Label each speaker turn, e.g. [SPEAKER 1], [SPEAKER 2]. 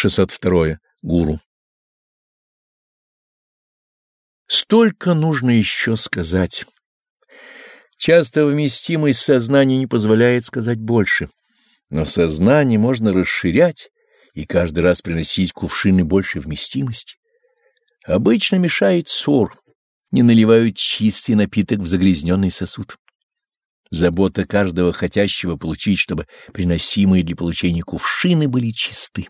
[SPEAKER 1] 602. Гуру. Столько нужно еще сказать. Часто вместимость сознания не позволяет сказать больше, но сознание можно расширять и каждый раз приносить кувшины большей вместимости. Обычно мешает ссор, не наливают чистый напиток в загрязненный сосуд. Забота каждого хотящего получить, чтобы приносимые для получения кувшины были чисты.